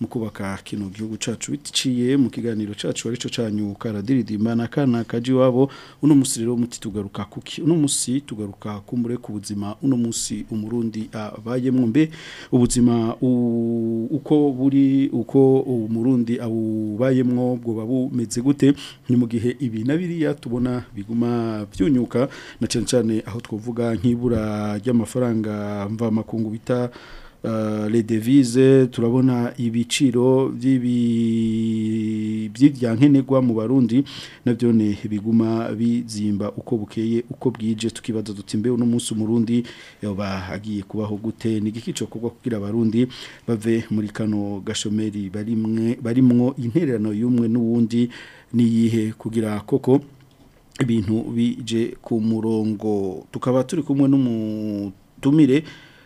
mu kubaka kino gihugu cacu biciye mu kiganiro cyacu ari cyo cyanyu karadiridimba na kana kaji wabo uno musi rero muti tugaruka kuki uno musi tugaruka kumure ku buzima uno musi umurundi abaye mbe ubuzima uko buri uko umurundi abubayemwo bwo bumeze gute ni mu gihe ibi na biriya tubona biguma byunyuka na cyane cyane aho twavuga nk'ibura ry'amafaranga mva mvamakungu bita redevize euh, turabona ibiciro nk'inegwa mu barundi nabyo ni biguma bizimba uko bukeye uko bwije tukibaza duti mbe uno munsi umurundi yaba agiye kubaho gute ni igikico kuko kugira abarundi bave muri kano gashomeri barimwo intererano y'umwe n'uwundi niyihe kugira koko ibintu bije ku murongo tukaba turi kumwe n'umutumire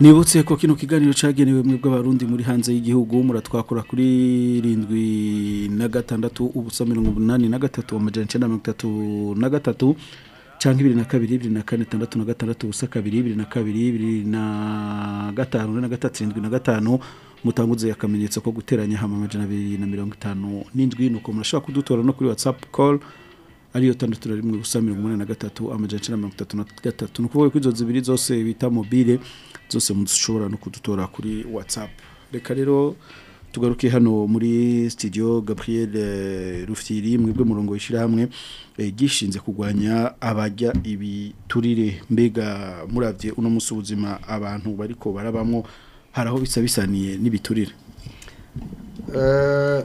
nibutse ko kino kiganiro cyagenewe mwebwe abarundi muri hanze y'igihugu muratwakora kuri irindwi na gatandatu ubusa mirongo inani na gatatu amajana na gatatu cyangwa ibiri na kabiri ibiri na kane itandatu na gatandatu ubusa kabiri ibiri na kabiri ibiri na gatanu na gatatu na gatanu mutanguze akamenyetso ko guteranya hama amajana abiri na mirongo itanu n'indwi nuko murashobora kudutora no kuri whatsapp call ariyo tandatu rimwe ubusa na gatatu amajana icyenda mirongo itatu na gatatu ni ukuvuga ko izo zibiri zose bita mobile zose mudushobora no kudutora kuri whatsapp reka rero tugaruke hano muri studio Gabriel eh, Rufiri mwebwe murongo wishirahamwe eh, gishinze kugwanya abajya ibiturire mbega murabye uno ubuzima abantu bariko barabamwo haraho bisa bisaniye nibiturire eh,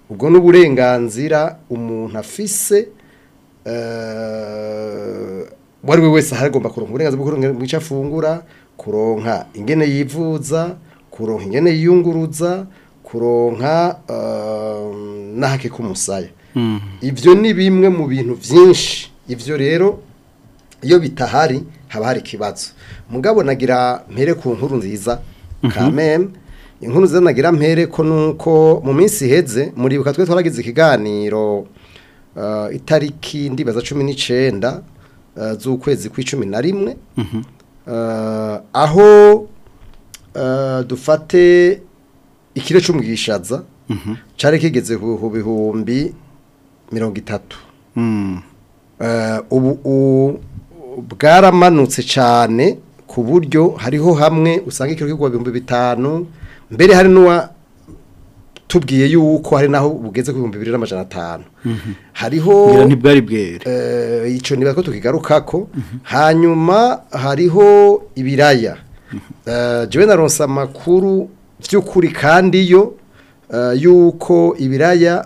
ubwo ni uburenganzira umuntu afise uwo ari we wese ahari agomba kurunga uburenganzira bwo kurunga icyo afungura kuronka ingene yivuza kuronka ingene yiyunguruza kuronka ehm, n'ahake k'umusaya mm-hmm. ibyo ni bimwe mu bintu byinshi ibyo rero iyo bitahari haba hari ikibazo mugabo nagira mpere ku nkuru nziza kameme mm-hmm. inkuru nziza nagira mpere ko nuko mu minsi iheze muribuka twe twaragize ikiganiro eh, itariki ndibaza cumi n'icyenda eh, z'ukwezi kw'icumi na rimwe mm-hmm. eh, aho Eh, dufate ikire cy'umugishaza mhm. cyari kigeze ku bihumbi mirongo itatu mm. eh, ubu bwaramanutse cyane ku buryo hariho hamwe usanga ikiro kigwa ibihumbi bitanu mbere hari n'uwa tubwiye yuko hari naho bugeze ku bihumbi bibiri n'amajana atanu mhm. hariho ntibwari bwere eh, icyo niba ko tukigaruka ko mhm. hanyuma hariho ibiraya Eh, jyewe naronsa amakuru by'ukuri kandi yo eh, yuko ibiraya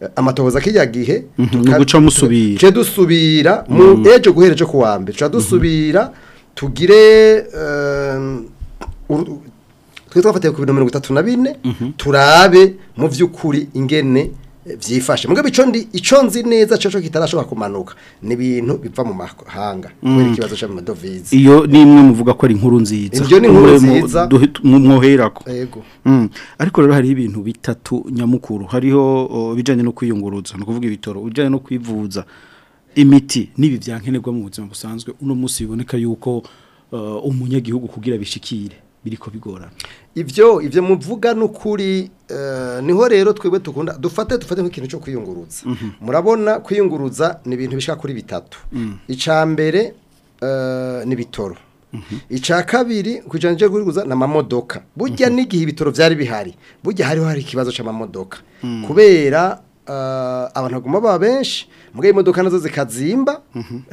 eh, amatohoza k'ijya gihe duca mhm, dusubira mu mhm. ejo guhera ejo ku wa mbere dusubira tugire twari twafatiye ku bintu na bine turabe mu by'ukuri ingene byifashe mugabe icyo ndi icyo nzi neza cyo kitarashobora kumanuka ni ibintu biva mu mahanga kubera mm. ikibazo cy'amadovize iyo ni muvuga ko ari inkuru nziza ibyo ni inkuru nziza mwohera ko mm. ariko rero hari ibintu bitatu nyamukuru hariho ibijyanye no kwiyunguruza ni ukuvuga ibitoro ibijyanye no kwivuza imiti n'ibi byankenerwa mu buzima busanzwe uno munsi biboneka yuko umunyagihugu kugira bishikire biriko bigorana ibyo ibyo muvuga n’ukuri eh, niho rero twebwe tukunda dufate dufate nk'ikintu cyo kwiyunguruza mhm. murabona kwiyunguruza ni ibintu bishaka kuri bitatu mm. icya mbere eh, ni ibitoro mhm. icya kabiri kugira ngo kwiyunguruza ni amamodoka burya mhm. n'igihe ibitoro byari bihari burya hariho hari ikibazo cy'amamodoka mm. kubera eh, abantu baguma baba benshi mbwa imodoka nazo zikazimba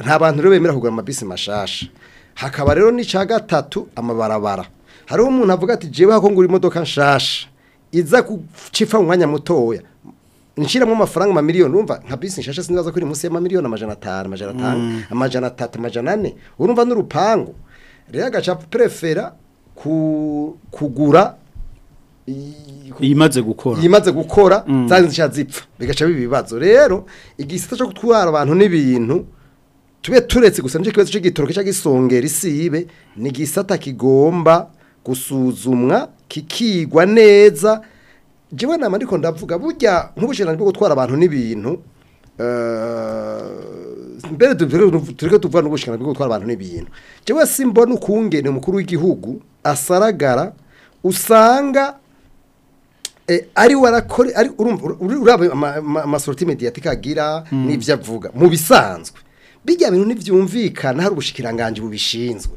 nta bantu rero bemera kugura amabisi mashasha hakaba rero n'icya gatatu amabarabara hariho umuntu avuga ati jewe hakongura imodoka nshasha iza kucifa umwanya mutoya nshiramo amafaranga ma miliyoni urumva nka bisi nshasha sinibaza ko iri munsi y'ama miliyoni amajana 5 amajana 5 mm. amajana 3 amajana 4 urumva n'urupango rero agacha prefera kugura imaze gukora imaze gukora mm. zanzisha zipfa bigaca bibibazo rero igisita cyo gutwara abantu n'ibintu tube turetse gusa nje kibazo cy'igitoro cy'agisongera isibe ni gisata kigomba gusuzumwa kikigwa neza njyewe nama ariko ndavuga burya nk'ubushinjani bwo gutwara abantu n'ibintu eh, mbere turi tuvuga n'ubushinjani bwo gutwara abantu n'ibintu njyewe si mbona ukungene umukuru w'igihugu asaragara usanga eh, ari warakore ari uraba amasoroti mediyatika agira hmm. n'ibyo avuga mu bisanzwe bijya bintu ntibyumvikana hari ubushikiranganje bubishinzwe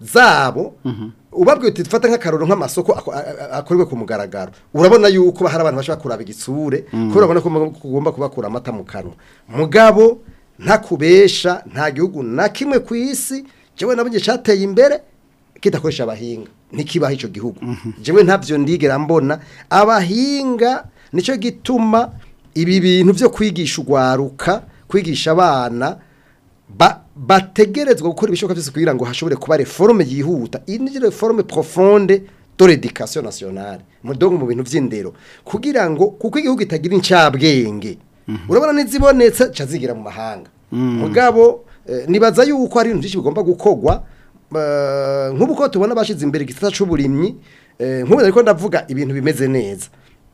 zabo mhm. ubabwiye uti dufata nk'akaroro nk'amasoko akorerwe ku mugaragaro urabona yuko hari abantu bashobora kuraba igitsure mm. kubera urabona ko ugomba kubakura amata mu kanwa mugabo kubesha nta gihugu na kimwe ku isi njyewe nabwo cyateye imbere kitakoresha abahinga ntikibaho icyo gihugu njyewe mhm. ntabyo ndigera mbona abahinga nicyo gituma ibi bintu byo kwigisha urwaruka kwigisha abana ba bategerezwa gukora ibishoboka byose kugira ngo hashobore kuba reforme yihuta iyi reforme profonde dore dikasiyo nasiyonari mudongo mu bintu by'indero kugira ngo kuko igihugu itagira incabwenge mhm. urabona n'izibonetse cyazigira mu mahanga mhm. mugabo eh, nibaza yuko ari ibintu byinshi bigomba gukogwa nk'ubu tubona bashyize imbere igisata cy'uburimyi eh, nk'ubu ariko ndavuga ibintu bimeze neza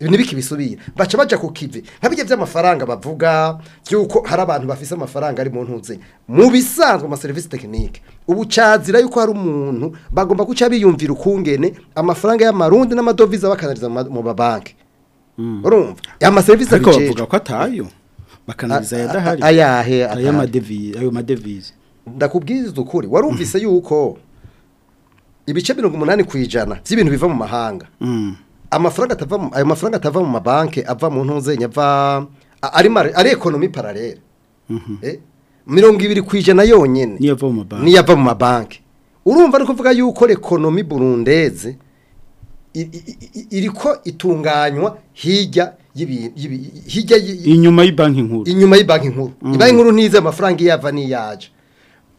ibintu bisubiye baca baja ku kivi by'amafaranga bavuga cyuko hari abantu bafise amafaranga ari mu ntuze mu bisanzwe ama service technique ubucazira yuko hari umuntu bagomba guca biyumvira ukungene amafaranga y'amarundi n'amadovize bakanariza mu babanki mm. urumva ama service ariko bavuga ko atayo bakanariza yadahari ayahe ayo madevize ayo madevize ndakubwiza ukuri warumvise hmm. yuko ibice 80 kwijana by'ibintu biva mu mahanga mm. amafaranga atava ayo mafaranga atava mu mabanke ava mu ntuzenye ava ari ekonomi paralele mhm. eh? mirongo ibiri ku ijana yonyine niyo ava mu mabanki urumva ari kuvuga yuko ekonomi burundeze iriko itunganywa hirya hirya inyuma y'ibanki nkuru inyuma y'ibanki nkuru mm. ibanki nkuru ntize amafaranga yava ava n'iyo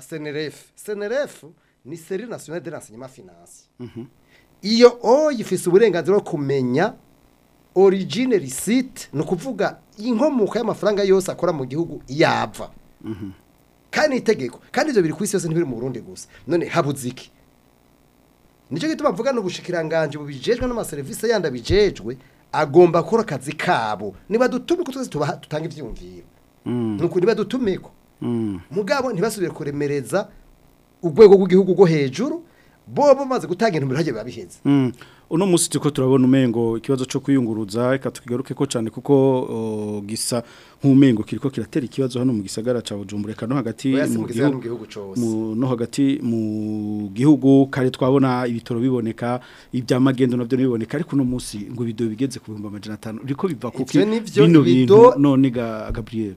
senerefu ah, senerefu ni seri nasiyonari de renseignement finance mm-hmm. iyo oyi ifise uburenganzira bwo kumenya origine risite ni ukuvuga inkomoka y'amafaranga yose akora mu gihugu yava mm-hmm. kandi itegeko kandi ibyo biri ku isi yose ntibiri mu Burundi gusa none habuze iki nicyo gituma mvuga ni ubushikiranganje bubijejwe n'amaserivisi yandi abijejwe agomba gukora akazi kabo niba dutume ko twese tutanga ibyiyumviro mm. nuko niba dutume ko mm. mugabo ntibasubire kuremereza urwego rw'igihugu rwo hejuru bo bamaze gutangira umuriro hagiye babihinze mm. uno munsi turi turabona umengo ikibazo cyo kuyunguruza reka ko cyane kuko gisa nk'umengo kiri kiratera ikibazo hano mu gisagara cya bujumbura reka no hagati no hagati mu gihugu kare twabona ibitaro biboneka iby'amagendo nabyo biboneka ariko uno munsi ngo bido bigenze ku bihumbi amajana biva kuki bino bintu none gaburiyeri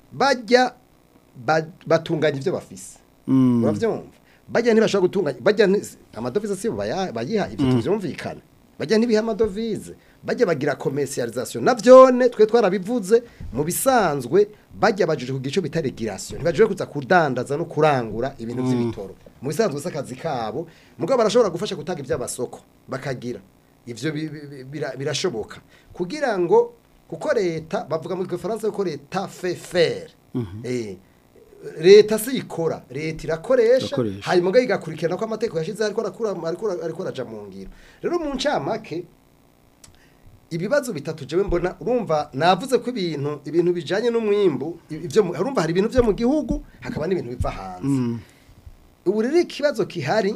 bajya batunganya ivyo bafise mm. bajya ntibashobora gutunganya bajya amadovize si bayiha ibyo mm. tubyumvikana bajya ntibiha amadovize bajya bagira komerisiyarizasiyo na byone twe twarabivuze mu bisanzwe bajya bajije ku gice bita regirasiyo ntibajije kuza kudandaza no kurangura ibintu mm. by'ibitoro mu bisanzwe s'akazi kabo mugabo barashobora gufasha gutanga ibyabasoko bakagira ibyo birashoboka kugira ngo kuko leta bavuga mu gifaransa ko leta fefere leta si ikora leta irakoresha hanyuma ubwo igakurikirana ko amategeko yashyizeho ariko arajya mu ngiro rero mu ncamake ibibazo bitatu jewe mbona urumva navuze ko ibintu ibintu bijanye n'umwimbu ibyo urumva hari ibintu byo mu gihugu hakaba n'ibintu biva hanze mm. ubu ikibazo kihari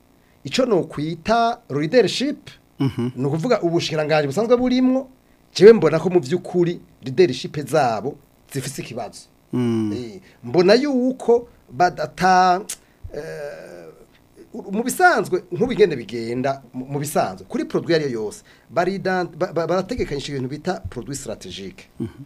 icyo ni ukwita leadership mhm. ni ukuvuga ubushirangaje busanzwe burimwo jewe mbona ko mu by'ukuri leadership zabo zifite ikibazo mm. mbona yuko badata eh, mu bisanzwe nk'ubigenda bigenda mu bisanzwe kuri produit ariyo yose barategekanyije ibintu bita produit strategique mm-hmm.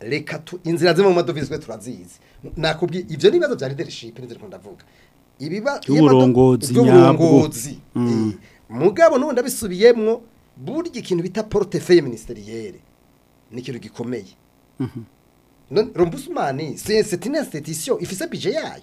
reka tu inzira zimwe mu madovize twe turazizi nakubwiye ivyo nibazo vya leadership n'ivyo ndavuga ibiba y'uburongozi nyabwo mm. eh, mugabo nubundi ndabisubiyemo burya ikintu bita portefeuille ministerielle ni ikintu gikomeye mhm. rombusumani seti ifise oh, bije yayo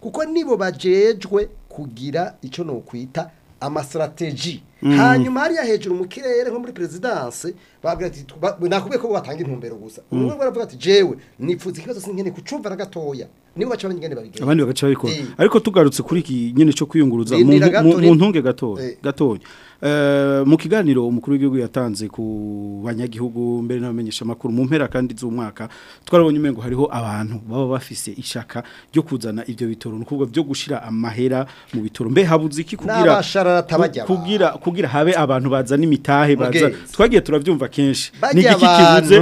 kuko nibo bajejwe kugira icyo ni ukwita amasitrategi hmm. hanyuma hariya hejuru mu kirere nko muri perezidanse nakubwiye ko batanga intumbero gusa hmm. umwe baravuga ati jewe nipfuza ikibazo sinkeneye kucumvara gatoya nibo baca abanyene babigenza abandi bagaca babikora eh. ariko tugarutse kuri iki nyene cyo kwiyunguruza mu ntunge gatoya eh. gatoya Eh, mu kiganiro umukuru w'igihugu yatanze ku banyagihugu mbere n'abamenyesha amakuru mu mpera kandi z'umwaka twarabonye umengo hariho abantu baba bafise ishaka ryo kuzana ibyo bitoro ni byo gushira amahera mu bitoro mbe habuze iki kugira kugira kugira habe abantu bazana imitahe baza twagiye turabyumva kenshi ni iki kibuze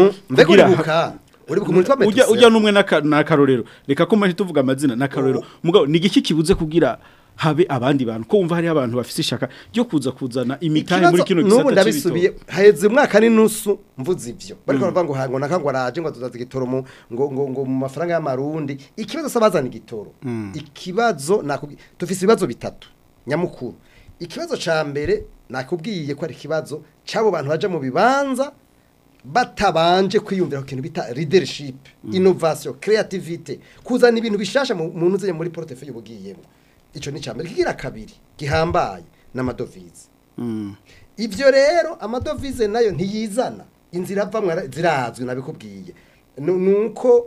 kugira ujya n'umwe Karorero reka ko mpamvu tuvuga amazina n'akarorero oh. mugabo ni igiki kibuze kugira habe abandi bantu ko wumva hariho abantu bafite ishaka ryo kuza kuzana imitahe muri kino gisata ndabisubiye haheze umwaka n'inusu mvuze ibyo bari kuvuga mm. ngo hango nakango araje ngo tuzaze gitoro mu ngo ngo ngo mu mafaranga y'amarundi ikibazo sabazana igitoro mm. ikibazo nakubwiye tufise ibibazo bitatu nyamukuru ikibazo ca mbere nakubwiye ko ari ikibazo cy'abo bantu baje mu bibanza batabanje kwiyumvira ku kintu bita leadership mm. innovation creativity kuzana ibintu bishasha mu ntuze muri portefeuille ubugiyemo icyo ni mbere kigira kabiri gihambaye n'amadovize mm. ibyo rero amadovize nayo ntiyizana inzira avamo zirazwi nabikubwiye nuko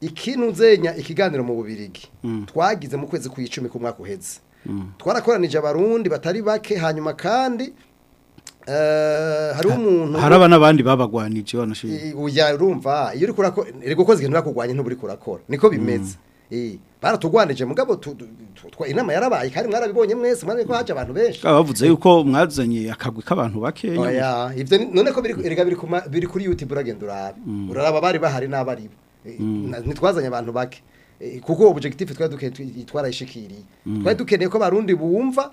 ikintu nzenya ikiganiro mu bubirigi mm. twagize mu kwezi ku icumi ku mwaka uheze mm. twarakoranije abarundi batari bake hanyuma kandi eh, hari umuntu haraba n'abandi babagwanije banashinzwe urumva iyo uri kurakora rero ikintu urakugwanya ntuburi kurakora niko bimeze Eh, baratugwanije mugabo twa inama yarabaye kandi mwarabibonye mwese mwarabiko haje abantu benshi bavuze yuko mwazanye akagwi k'abantu bake oya oh, ivyo none ko biri erega biri biri kuri YouTube uragenda urabe mm. uraraba bari bahari n'abari eh, mm. nitwazanye abantu bake eh, kuko objectif twari dukeneye twarayishikiriye mm. twari dukeneye ko barundi bumva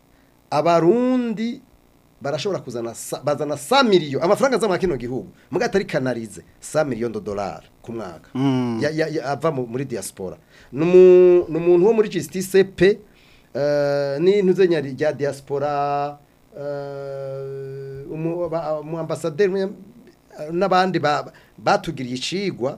abarundi barashobora kuzana bazana 100 miliyo amafaranga za kino gihugu mugatari atari kanarize 100 miliyo dolari ku mwaka mm. ava muri diaspora numuntu wo muri justice pe Eh, n'ibintu z'enyari rya diaspora eh, umuambasaderi n'abandi batugiriye icigwa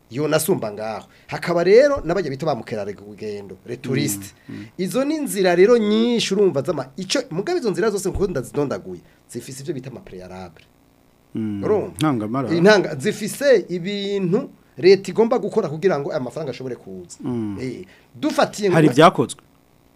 yo nasumba ngaho hakaba rero n'abajya bita ba mukerarugendo returisite mm, mm. izo ni inzira rero nyinshi urumva z'ama icyo mugabe izo nzira zose nkunda zidondaguye zifise ibyo bita amapureyarabure mm. intanga zifise ibintu leta igomba gukora kugira ngo amafaranga ashobore kuza eh, dufatiye hari byakozwe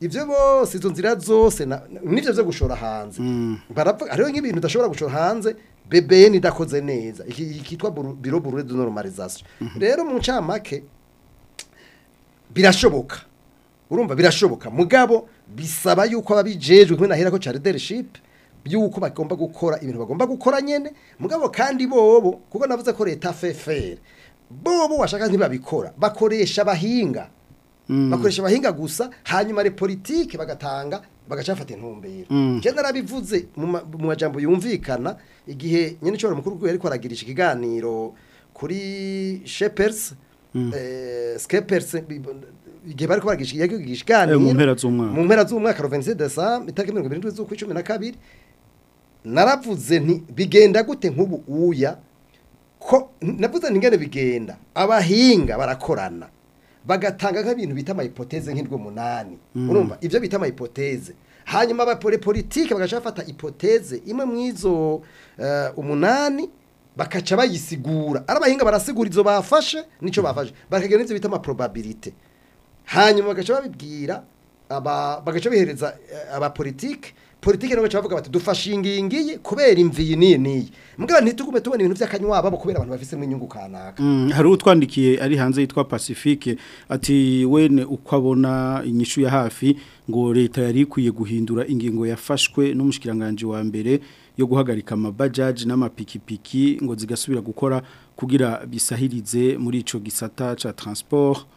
ibyo bose izo nzira zose n'ibyo byo gushora hanze mm. baravuga hariho nk'ibintu udashobora gushora hanze bebeni idakoze neza ikitwa biro burure de normalisation mm-hmm. rero mu ncamake birashoboka urumva birashoboka mugabo bisaba yuko ababijejwe kumwe nahera ko cha leadership byuko bagomba gukora ibintu bagomba gukora nyene mugabo kandi bobo kuko navuze ko leta fefere bobo washaka ntibabikora bakoresha abahinga mm. bakoresha abahinga gusa hanyuma ari politiki bagatanga bagacafata intumbero mm. je narabivuze mu majambo yumvikana igihe nyene cyo mukuru gwe ariko aragirisha ikiganiro kuri shepherds mm. eh, skepers igihe bari kubagisha eh, mu mpera z'umwaka mu mpera z'umwaka Rovense desa naravuze nti bigenda gute nk'ubu uya ko navuze nti ngene bigenda abahinga barakorana bagatanga nk'ibintu bita amahipoteze nk'irwo munani mm. urumva ibyo bita amahipoteze hanyuma abapolitike bagaca bafata ipoteze imwe mu izo eh, umunani bakaca bayisigura arabahinga barasigurizo bafashe nicyo bafashe bakagira n'ibyo bita amaprobabilite hanyuma bagaca babibwira bagaca bihereza eh, abapolitike politike nabo bavuga bati dufashe ingingi kubera imvi nini mbwa ntitugume tubona ibintu by'akanywaba bo kubera abantu bafise mwinyungu kanaka mm, hari utwandikiye ari hanze yitwa Pacifique ati wene uko abona inyishu ya hafi ngo leta yari ikwiye guhindura ingingo yafashwe n'umushikiranganje wa mbere yo guhagarika amabajaji n'amapikipiki ngo zigasubira gukora kugira bisahirize muri icyo gisata ca transport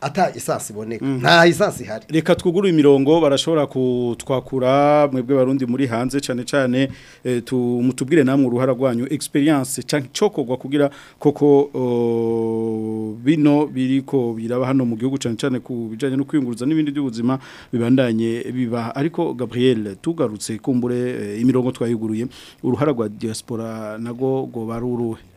ata isansi iboneka mhm. nta isansi ihari reka twuguru imirongo barashobora kutwakura mwebwe barundi muri hanze cyane cyane eh, mutubwire namwe uruhara rwanyu experience cyo kogwa kugira koko bino biri ko biraba hano mu gihugu cyane cyane ku bijyanye no kwiyunguruza n'ibindi by'ubuzima bibandanye biba ariko Gabriel tugarutse kumbure eh, imirongo twayiguruye uruhara rwa diaspora nago go baruruhe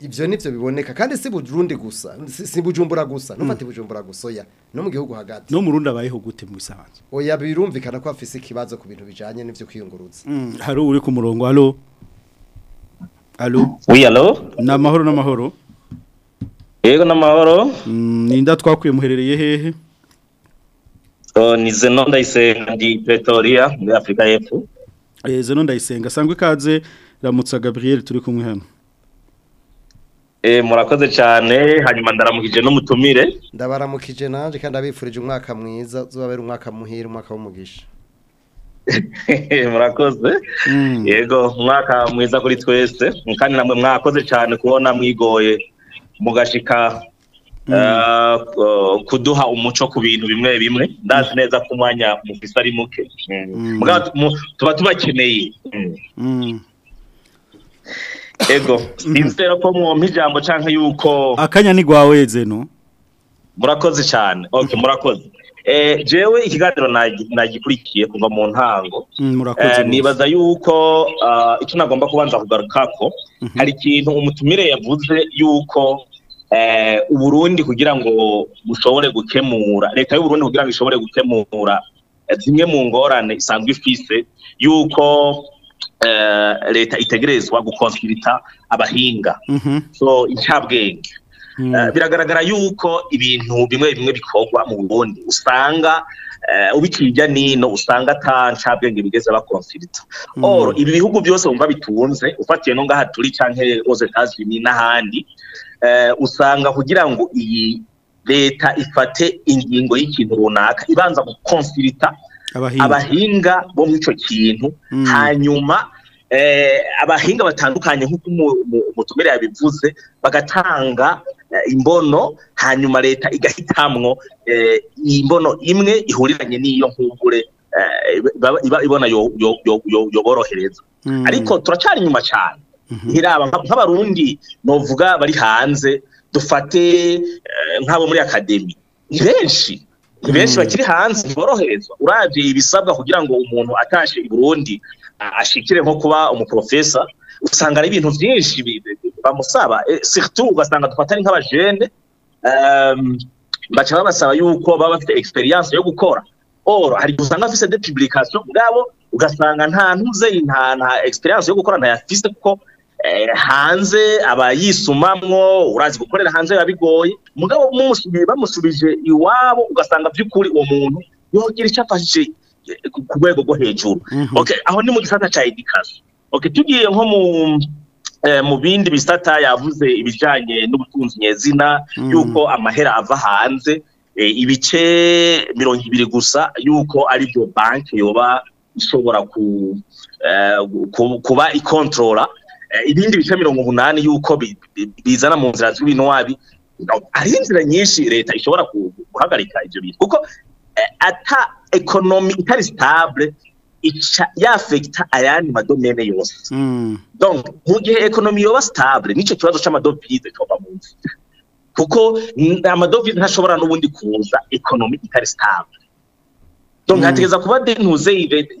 ibyo nibyo biboneka kandi si burundi gusa si bujumbura gusa mm. nufate bujumbura gusa no mu gihugu hagati no mu rundi abayeho gute mu bisanzwe oya birumvikana ko afise ikibazo ku bintu bijanye n'ivyo kwiyunguruza mm. hari uri ku murongo alo alo oui alo namahoro namahoro yego namahoro mm, ninda twakwiye muherereye hehe oh ni Zenon Ndayisenga ndi Pretoria muri Afrika y'Epfo eh Zenon Ndayisenga sangwe kaze ramutsa Gabriel turi kumwe hano Eh, murakoze cyane hanyuma ndaramukije n'umutumire ndabaramukije nanjye kandi abifurije umwaka mwiza uzabera umwaka muhire umwaka w'umugisha murakoze hmm. yego umwaka mwiza kuri twese kandi namwe mwakoze cyane kubona mwigoye mugashika hmm. eh, kuduha umuco ku bintu bimwe bimwe ndazi hmm. neza ko umwanya mufise ari muke tuba tubakeneye ego sinzera ko mwumva ijambo cyangwa yuko akanya ni rwawe zeno murakoze cyane oke mm. murakoze eh, jewe ikigadiro nagikurikiye kuva mu ntango mm, eh, nibaza yuko ah, icyo nagomba kubanza kugaruka ko mhm. hari ikintu umutumire yavuze yuko eh, uburundi kugira ngo bushobore gukemura leta y'uburundi kugira ngo ishobore gukemura zimwe mu ngorane isanzwe ifise yuko Eh, leta itegerezwa gukonfirita abahinga mhm. so incabwenge mm. eh, biragaragara yuko ibintu bimwe bimwe bikorwa mu bundi usanga eh, ubikirya nino usanga ata bigeze bakonfirita mm. oro ibi bihugu byose wumva bitunze ufatiye no ngaha turi cyangwa rwose tazwi n'ahandi usanga kugira ngo iyi leta ifate ingingo y'ikintu runaka ibanza gukonfirita abahinga bo muri icyo kintu mm. hanyuma Eh, abahinga batandukanye nk'uko umutumire yabivuze bagatanga eh, imbono hanyuma leta igahitamwo eh, imbono imwe ihuriranye n'iyo nkungure ibona yoborohereza hmm. ariko turacyari inyuma cyane mhm. ntiraba nk'abarundi novuga bari hanze dufate nk'abo muri akademi ni benshi ni benshi hmm. bakiri hanze ntiboroherezwa urabye ibisabwa kugira ngo umuntu atashe i burundi ashikire kuba umuprofesa usanga ari ibintu byinshi bamusaba eh, surtout ugasanga twatari nk'abajene ehm, baca babasaba yuko baba bafite experience yo gukora or hari usanga afise de publication ugasanga nta ntuze nta nta experience yo gukora ntayafise kuko eh, hanze aba yisumamwo urazi gukorera hanze biba bigoye mugabo bamusubije iwabo ugasanga by'ukuri uwo muntu yogira icyo afashije ku rwego rwo hejuru mhm. aho ni mu gisata cya edikasi tugiye nko mu eh, mu bindi bisata yavuze ibijyanye n'ubutunzi nyezina mhm. y'uko amahera ava hanze eh, ibice mirongo ibiri gusa y'uko aribyo banki yoba ishobora eh, kuba ikontorora ibindi bice mirongo umunani y'uko bizana mu nzira z'ibinwabi hari inzira nyinshi leta ishobora guhagarika ibyo bintu kuko ata ekonomi itari sitabure yafekita ayandi madomene yose mm. mu gihe ekonomi yoba sitabure nicyo kibazo cy'amadovize coba munsi kuko amadovize ntashobora n'ubundi kuza ekonomi itari sitabure donc mm. kuba dentuze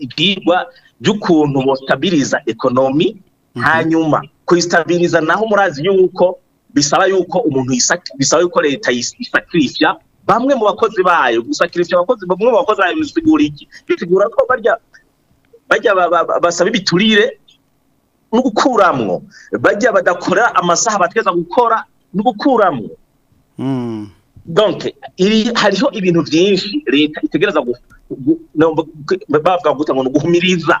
ibyigwa by'ukuntu bostabiriza ekonomi mm-hmm. hanyuma kuyistabiriza naho murazi yuko bisaba yuko umuntu bisaba yuko leta yisakirifya bamwe mu bakozi bayo gusa kirisya abakozi bamwe mu bakozi bayo bisigura iki bisigura ko barya bajya basaba ibiturire no gukuramwo bajya badakora amasaha bateza gukora no gukuramwo hmm. hariho ibintu byinshi leta itegereza bavuga ngo ni uguhumiriza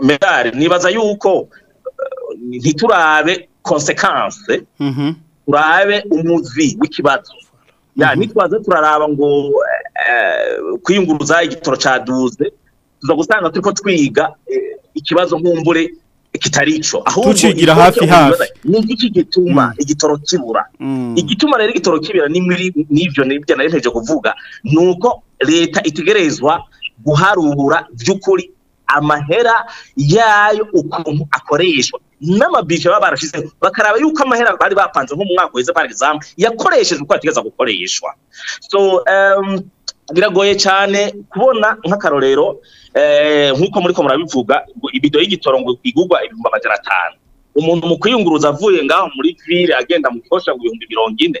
medari nibaza yuko eh, ntiturabe konsekanse turabe mhm. umuzi w'ikibazo mhm. nitwaze turaraba ngo eh, kwiyunguruza igitoro cya duze tuza gusanga turi ko twiga eh, ikibazo nk'umbure kitari icyo tucigira hafi hafi ni iki gituma mm. igitoro kibura mm. igituma rero igitoro kibura n'ibyo n'ibyo nari nteje kuvuga ni uko leta itegerezwa guharura by'ukuri amahera yayo ukuntu akoreshwa n'amabike baba barashizeho bakaraba yuko amahera bari bapanze nko mu mwaka uheze yakoreshejwe uko yategeza gukoreshwa so biragoye cyane kubona nk'akarorero nk'uko muri ko murabivuga ibido y'igitoro ngo igugwa ibihumbi amajana atanu umuntu mu kwiyunguruza avuye ngaho muri vire agenda mu kosha ngo ibihumbi mirongo ine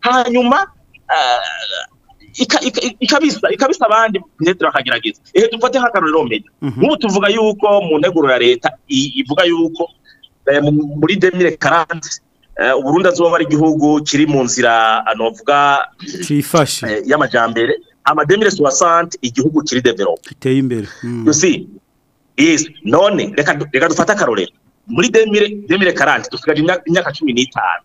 hanyuma eh, ikabisa abandi ndetse bakagerageza ehe dufate nk'akarorero menya mhm. nk'ubu tuvuga yuko mu nteguro ya leta ivuga yuko eh, muri demire karande uburundi azuba ari igihugu kiri mu nzira novuga y'amajyambere amademire suwa sante igihugu kiri deverope iteye imbere yusi hmm. yesi none reka reka dufate akarorero muri demire demire karante dusigaje imyaka cumi n'itanu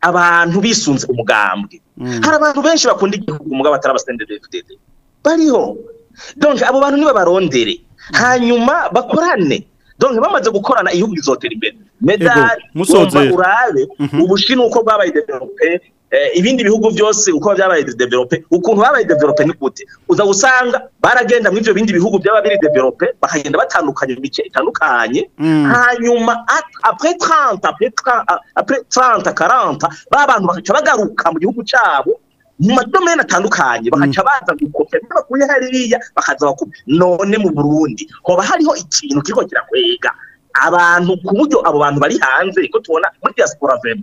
abantu bisunze umugambwe hari abantu benshi bakunda igihugu umugabo atarabasendera efudede bariho donje abo bantu nibabarondere hanyuma bakorane donje bamaze gukorana igihugu gizotera imbere medali musoze urabe mhm. ubushinwa uko bwabaye develope eh, ibindi bihugu byose uko byabaye develope ukuntu babaye develope ni gute uza gusanga baragenda muri ibyo bindi bihugu byaba biri develope bakagenda batandukanye imice itandukanye mm. hanyuma apure taranta apure taranta karanta ba bantu bagaca bagaruka mu gihugu cyabo mu madomene atandukanye bagaca baza gukopera bakuye hariya bakaza bakopera none mu burundi hoba hariho ikintu kiriko kirakwega abantu ku buryo abo bantu bari hanze ko tubona muri diaspora vema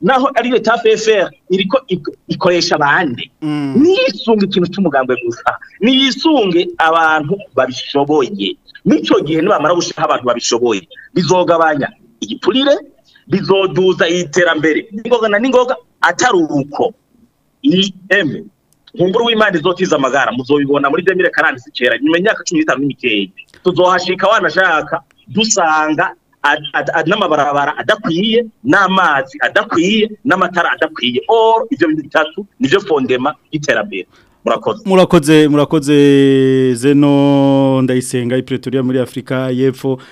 naho ari leta fesiteri iriko ikoresha abandi mm. niyisunge ikintu cy'umugambwe gusa niyisunge abantu babishoboye n'icyo gihe nibamara gushyiraho abantu babishoboye bizogabanya igipfurire bizoduza iterambere ingoga na n'ingoga atari uko ni eme nkumbura w'imana izotiza amagara muzobibona muri demire karandisi kera nyuma y'imyaka cumi n'itanu n'imikeya tuzohashika wanashaka dusanga n'amabarabara adakwiye n'amazi adakwiye n'amatara adakwiye oro ibyo bintu bitatu nibyo fondema y'iterambere murakoze murakoze murakoze zeno ndayisenga ipretoria muri Afurika yepfo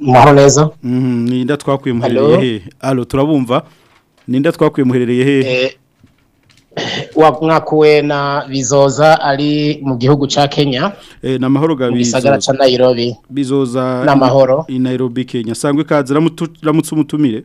mahoro neza mhm, ni inda twakwimuherereye hehe alo turabumva ni inda twakwimuherereye mwakuwe na bizoza ari mu gihugu cya kenya eh, ni amahoro ga bizoza cya nayirobi bizoza ni amahoro i nayirobi kenya sangwa ikaze ramutse umutumire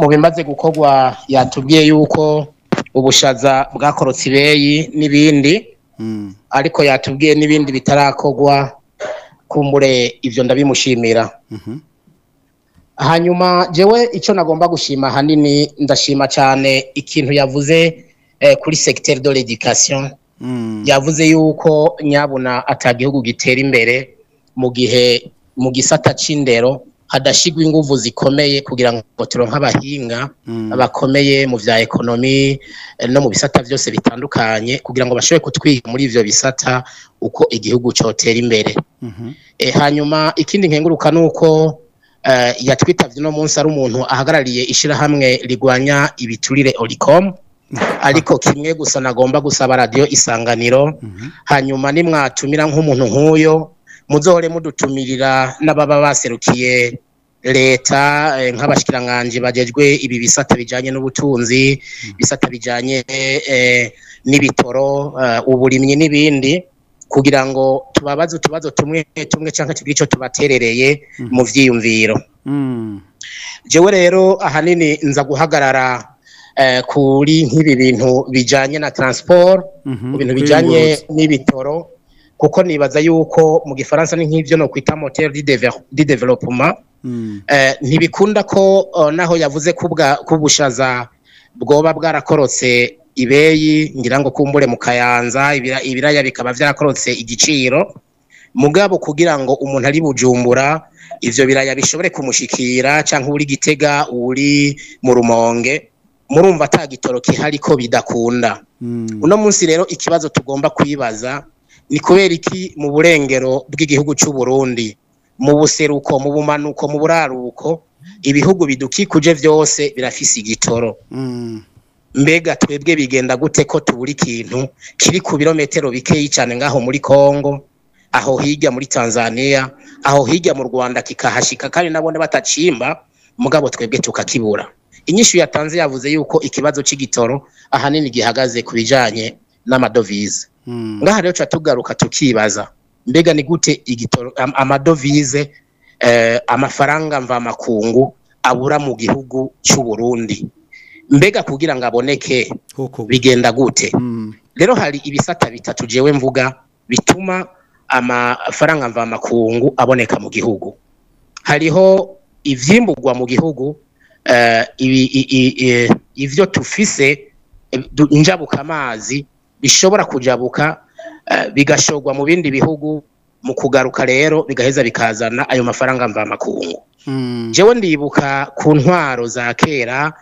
mu bimaze gukorwa yatubwiye yuko ubushaza bwakorotse ibeyi n'ibindi mm. ariko yatubwiye n'ibindi bitarakorwa kumbure ibyo ndabimushimira mhm. hanyuma jewe icyo nagomba gushima ahanini ndashima cyane ikintu yavuze eh, kuri segiteri do redikasiyo Mm. yavuze yuko nyabuna atagihugu gitera imbere mu gihe mu gisata c'indero hadashigwa inguvu zikomeye kugira ngo turonke nk’abahinga mm. bakomeye mu bya ekonomi eh, no mu bisata byose bitandukanye kugira ngo bashobore kutwiga muri ibyo bisata uko igihugu cyotera imbere mm-hmm. eh, hanyuma ikindi nkenguruka ni uko eh, yatwitavye uno munsi ari umuntu ahagarariye ishyirahamwe rigwanya ibiturire oricom ariko kimwe gusa nagomba gusaba radiyo isanganiro mhm. hanyuma nimwatumira nk'umuntu nk'uyo muzohore mudutumirira n'ababa baserukiye leta eh, nk'abashyikiranganji bagejwe ibi bisata bijyanye n'ubutunzi ibisata mhm. bijyanye eh, n'ibitoro eh, uburimyi n'ibindi kugira ngo tubabaze utubazo tumwe tumwe cyangwa tugire icyo tubaterereye mhm. mu byiyumviro jewe rero ahanini nza guhagarara Eh, kuri nk'ibi bintu bijyanye na taransiporo mhm. ku bintu bijyanye n'ibitoro kuko nibaza yuko mu gifaransa ni nk'ibyo ni ukwita moteri di developuma mm. eh, ntibikunda ko eh, naho yavuze kubushaza ubushaza bwoba bwarakorotse ibeyi ngira ngo kumbure mu kayanza ibiraya bikaba byarakorotse igiciro mugabo kugira ngo umuntu ari bujumbura ibyo biraya bishobore kumushikira cyangwa uri gitega uri mu rumonge murumva atagitoro gitoro kihari ko bidakunda hmm. uno munsi rero ikibazo tugomba kwibaza ni kubera iki mu burengero bw'igihugu cy'u Burundi mu buseruko mu bumanuko mu buraruko ibihugu bidukikuje byose birafise igitoro hmm. mbega twebwe bigenda gute ko tubura ikintu kiri ku birometero bikeyi cyane ngaho muri congo aho hirya muri tanzania aho hirya mu rwanda kikahashika kandi nabone batacimba mugabo twebwe tukakibura inyishu yatanze yavuze yuko ikibazo cy'igitoro ahanini gihagaze ku bijyanye n'amadovize hmm. ngaha rero tuba tugaruka tukibaza mbega ni gute igitoro amadovize eh, amafaranga mvamakungu abura mu gihugu cy'u Burundi mbega kugira ngo aboneke bigenda gute hmm. rero hari ibisata bitatu jewe mvuga bituma amafaranga mvamakungu aboneka mu gihugu hariho ivyimburwa mu gihugu Eh, ibyo tufise eh, injabuka amazi bishobora kujabuka eh, bigashogwa mu bindi bihugu mu kugaruka rero bigaheza bikazana ayo mafaranga mvamakungu hmm. jewe ndibuka ku ntwaro za kera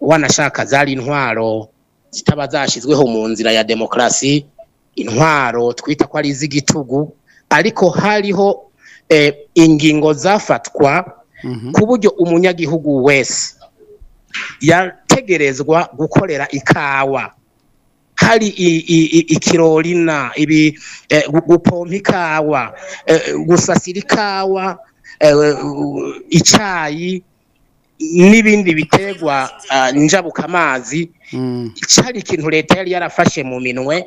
wanashaka zari intwaro zitaba zashyizweho mu nzira ya demokarasi intwaro twita ko ari iz'igitugu ariko hariho ingingo zafatwa Mhm. ku buryo umunyagihugu wese yategerezwa gukorera ikawa hari ikirorina ibi eh, gupompa ikawa eh, gusasira ikawa eh, icyayi n'ibindi biterwa ah, njabuka amazi mm. cyari ikintu leta yari yarafashe mu minwe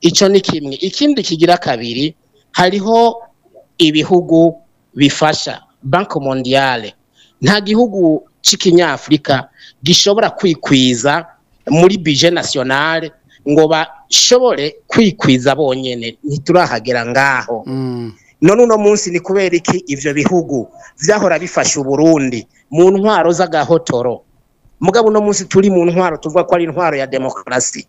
icyo ni kimwe ikindi kigira kabiri hariho ibihugu bifasha banki mondiyale nta gihugu cy'ikinyafurika gishobora kwikwiza muri bije nasiyonale ngo bashobore kwikwiza bonyine ntiturahagera ngaho mm. none uno munsi ni kubera iki ibyo bihugu byahora bifasha uburundi mu ntwaro z'agahotoro mugabo uno munsi turi mu ntwaro tuvuga ko ari intwaro ya demokarasi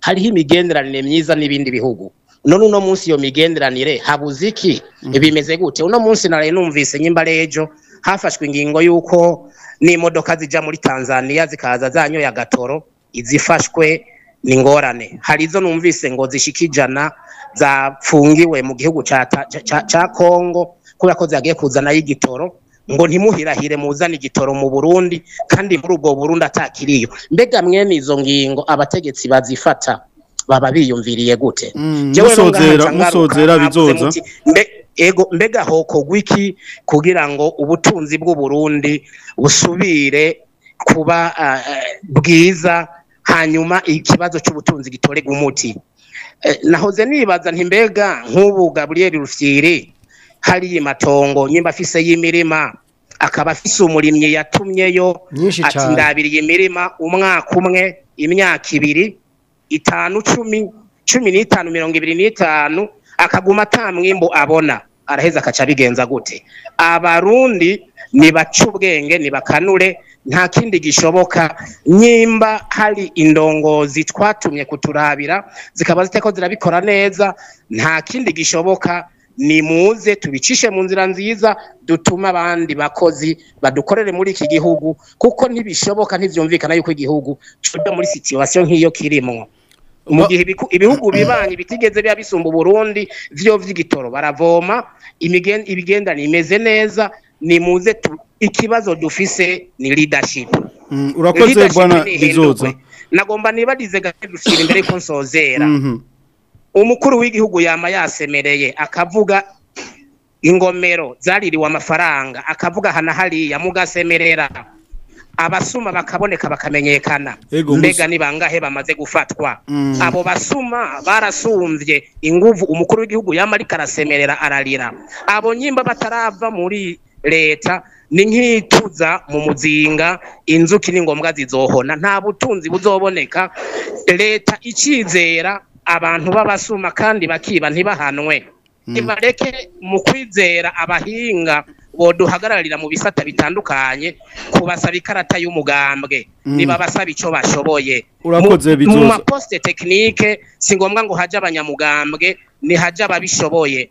hariho imigenderanire myiza n'ibindi bihugu none uno munsi iyo migenderanire habuze iki bimeze gute uno munsi nari numvise nyimba rejo hafashwe ingingo y'uko n'imodoka zijya muri tanzania zikaza zanyoye agatoro izifashwe ni ingorane hari izo numvise ngo zishika ijana zapfungiwe mu gihugu cya kongo kubera ko zagiye kuzanayo igitoro ngo ntimuhirahire muzane igitoro mu burundi kandi muri ubwo burundi atakiriyo mbega mwene izo ngingo abategetsi bazifata baba biyumviriye gute mm, musozera bizoza ego mbega hokogwa iki kugira ngo ubutunzi bw'u Burundi busubire kuba eh, bwiza hanyuma ikibazo cy'ubutunzi gitorega umuti eh, nahoze nibaza ntimbega nk'ubu gaburiyeri rufyiri hariya matongo nyimba afise y'imirima akaba afise umurimyi yatumyeyo ati ndabiriye imirima umwaka umwe imyaka ibiri itanu cumi cumi n'itanu mirongo ibiri n'itanu akaguma atamwimbu abona araheza akaca abigenza gute abarundi ntibace ubwenge ntibakanure nta kindi gishoboka nyimba hari indongozi twatumye kuturabira zikaba ziteko zirabikora neza nta kindi gishoboka nimuze tubicishe mu nzira nziza dutuma abandi bakozi badukorere muri iki gihugu kuko ntibishoboka ntibyumvikana yuko igihugu cyujya muri situwasiyo nk'iyo kirimo mu gihe ibihugu bibanye bitigeze biba bisumba uburundi byo by'igitoro baravoma ibigendanye imeze neza ni ikibazo dufise ni leadership mm, urakoze bwana bizoza nagomba nibadize gake gushira imbere ko nsozera mm-hmm. umukuru w'igihugu yama yasemereye akavuga ingomero zaririwe amafaranga akavuga hana hariya mugasemerera abasuma bakaboneka bakamenyekana mbega ni bangahe bamaze gufatwa mm. abo basuma barasumbye inguvu umukuru w'igihugu yama ariko arasemerera ararira abo nyimba batarava muri leta ni nk'ituza mu muzinga inzuki ni ngombwa zizohona nta butunzi buzoboneka leta icyizera abantu b'abasuma kandi bakiba ntibahanwe hmm. ntibareke mu kwizera abahinga boduhagararira mu bisata bitandukanye kubasaba ikarata y'umugambwe hmm. nibabasaba icyo bashoboye mu maposte tekinike si ngombwa ngo haje abanyamugambwe ni haje ababishoboye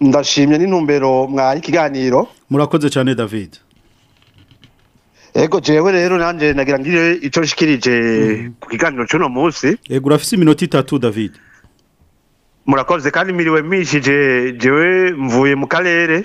ndashimye n'intumbero mwari ikiganiro murakoze cyane david ego jewe rero nanjye nagira ngire icyo nshikirije ku kiganiro cy'uno munsi yego urafite iminota itatu david murakoze kandi miriwe mishije jewe mvuye mu karere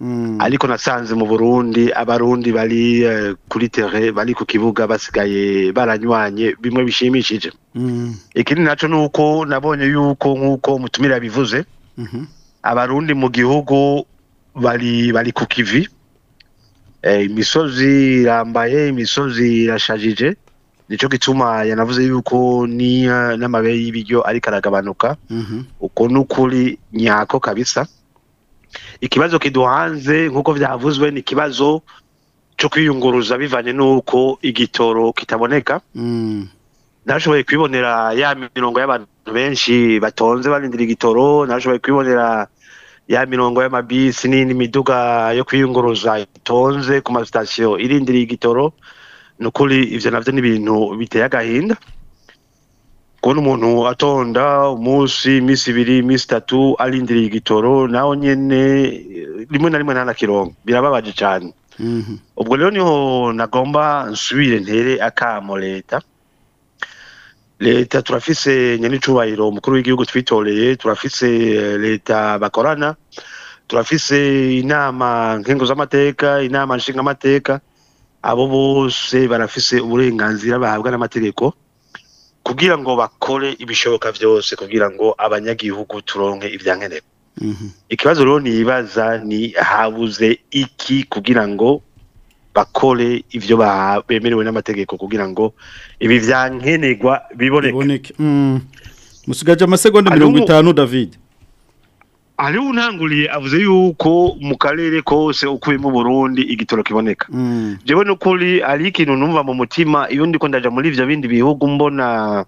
hmm. ariko nasanze mu burundi abarundi bari eh, kuri tere bari ku kibuga basigaye baranywanye bimwe bishimishije hmm. ikindi nacyo ni uko nabonye yuko nk'uko mutumira bivuze mhm. abarundi mu gihugu bari bari ku kivi eh, imisozi irambaye imisozi irashajije nicyo gituma yanavuze yuko ni eh, n'amabere y'ibiryo ariko aragabanuka mhm. uko n’ukuri nyako kabisa ikibazo kiduhanze nk'uko byavuzwe ni ikibazo cyo kwiyunguruza bivanye n'uko igitoro kitaboneka mm. nashoboye kwibonera ya mirongo y'abantu benshi batonze barindira igitoro nashoboye kwibonera ya mirongo y'amabisi n'imiduga yo kwiyunguruza itonze ku masitasiyo irindiriye igitoro nukuri ivyo navyo ni ibintu biteye agahinda kubona umuntu atonda umunsi iminsi ibiri iminsi itatu arindiriye igitoro naho nyene rimwe na rimwe kirongo birababaje cane mhm. ubwo rero niho nagomba nsubire ntere akamo leta leta turafise nyenicubahiro umukuru w'igihugu twitoreye turafise eh, leta bakorana turafise inama nkengo z'amateka inama nshingamateka abo bose barafise uburenganzira bahabwa n'amategeko kugira ngo bakore ibishoboka byose kugira ngo abanyagihugu turonke ibyankenerwa mhm. ikibazo rero nibaza ni habuze iki kugira ngo bakore ibyo bemerewe n'amategeko kugira ngo ibi byankenerwa biboneke mm. musigaje amasegonda mirongo itanu david hari untanguriye avuze yuko mu karere kose ukuyemo Burundi igitoro kiboneka mm. jewe n'ukuri hari ikintu numva mu mutima iyo ko ndaja muri ivyo bindi bihugu mbona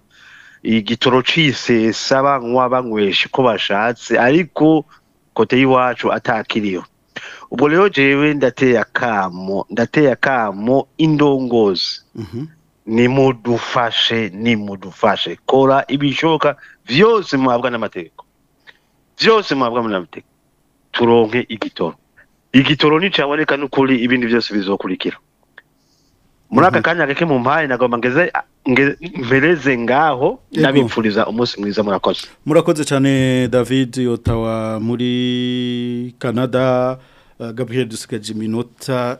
igitoro cisesa banywa banywesha ko bashatse ariko kote y'iwacu atakiriyo ubwo rero jewe ndateye akamo ndateye akamo indongozi mhm. nimudufashe nimudufashe kora ibishoboka vyose mwabwa n'amategeko byose muhabwa munabitega turonke igitoro igitoro nticaboneka n'ukuri ibindi byose bizokurikira muri aka mhm. kanya gake mu mpande nagomba ngeze mpereze ngaho nabimfuriza umunsi mwiza murakoze murakoze cyane david yotawa muri canada gabriel dusigaje iminota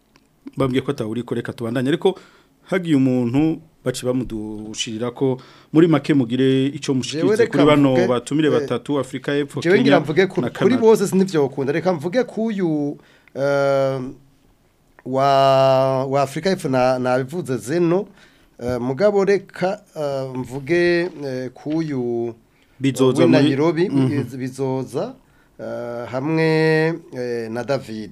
bambwiye ko atawuri ko reka tubandanye ariko hagiye umuntu baci bamudushirira ko muri make mugire icyo mushikirize kuri bano batumire eh, batatu Afrika y'Epfo Kenya ngira mvuge kuri bose sinivyo bakunda reka mvuge kuyu eh, wa wa Afrika y'Epfo na nabivuze zeno eh, mugabo reka mvuge kuyu bizoza muri Nairobi mhm. bizoza hamwe na David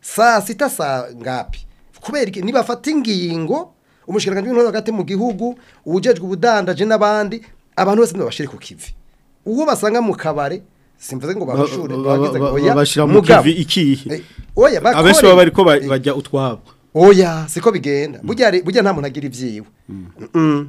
saa sita saa ngapi kubera nibafata ingingo umushikiranganji w'intore hagati mu gihugu ujejwe ubudandaje n'abandi abantu bose ntibabashire ku kivi uwo basanga mu kabare simvuze ngo babashure babashyira mu kivi ikihe eh, abenshi baba bariko bajya utwabo oya siko bigenda mm. burya burya nta muntu agira ivyiwe mm.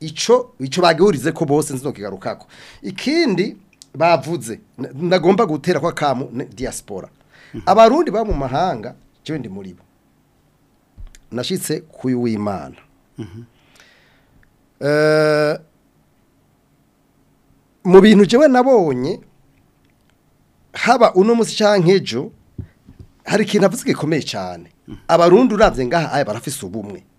icyo bagihurize ko bose nzi no kigarukako ikindi bavuze nagomba gutera kwa kamu diaspora mhm. abarundi ba mu mahanga cyo ndi muri bo nashyitse ku w'imana mhm. eh, mu bintu jewe nabonye haba uno munsi cyangwa ejo hari ikintu avuze gikomeye cyane mhm. abarundi urabye ngaha aya barafise ubumwe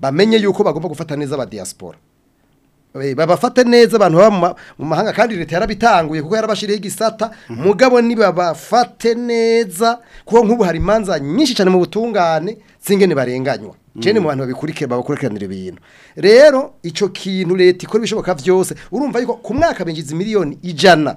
bamenye yuko bagomba gufata neza aba diaspora Eh, babafate neza abantu baba mu mahanga kandi leta yarabitanguye kuko yarabashiriyeho igisata mhm. mugabo ntibabafate neza kuko nk'ubu hari imanza nyinshi cyane mu butungane zingene barenganywa jene mhm. mu bantu babikurikira babakurikiranira ibintu rero icyo kintu leta ikora ibishoboka byose urumva yuko ku mwaka binjiza miliyoni ijana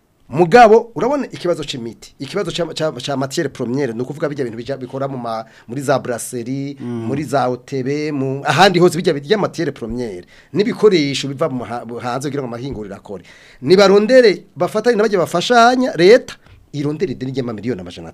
mugabo urabona ikibazo c'imiti ikibazo ca matière première no kuvuga bijya bintu bikora mu muri za brasserie mm. muri za OTB mu ahandi hose bijya bijya matière première nibikoresho biva mu hanze kugira ngo amahingurira akore nibarondere bafatanye nabajye bafashanya leta irondere ideni ry'ama miliyoni amajana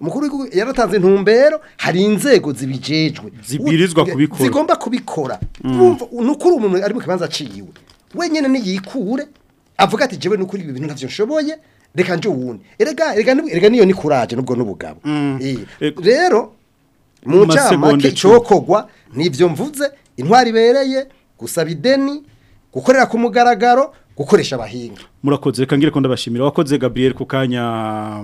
umukuru yaratanze intumbero hari inzego zibijejwe zibirizwa kubikora zigomba kubikora nukuri umuntu ari mu kibanza aciyiwe wenyine niyikure avuga ati jewe nukuri ibi bintu ntavyo nshoboye reka nje uwundi erega erega niyo ni courage nubwo nubugabo mm. eh, eh, rero mu cyama cyokogwa nivyo mvuze intwari bereye gusaba ideni gukorera ku mugaragaro gukoresha abahinga murakoze reka ngire ko ndabashimira wakoze Gabriel ku kanya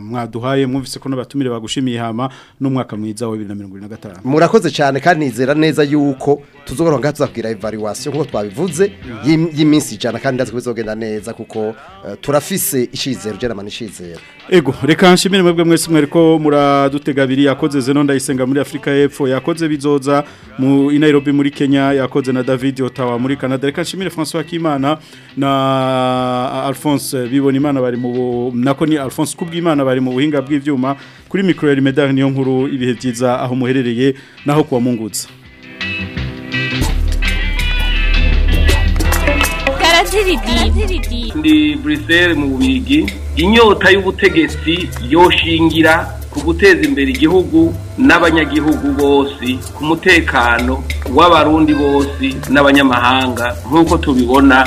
mwaduhaye mwumvise ko n'abatumire bagushimiye hama n'umwaka mwiza wa 2025 murakoze cyane kandi nizera neza yuko tuzoronka tuzabwira evaluation nko twabivuze y'iminsi cyane kandi ndazi bizogenda neza kuko eh, turafise icizero je namana icizero ego reka nshimire mwebwe mwese mwari ko muradutega biri yakoze zeno ndayisenga muri Afrika y'Epfo yakoze bizoza mu Nairobi muri Kenya yakoze na David Otawa muri Canada reka nshimire François Kimana na Alphonse Alphonse eh, bibona imana bari mu nako ni Alphonse kubw'imana bari mu buhinga bw'ivyuma kuri micro ya Medar niyo nkuru ibihe byiza aho muherereye naho kuwa mungutsa ndi Brussels mu Bigi inyota y'ubutegetsi yoshingira ku guteza imbere igihugu n'abanyagihugu bose ku mutekano w'abarundi bose n'abanyamahanga nk'uko tubibona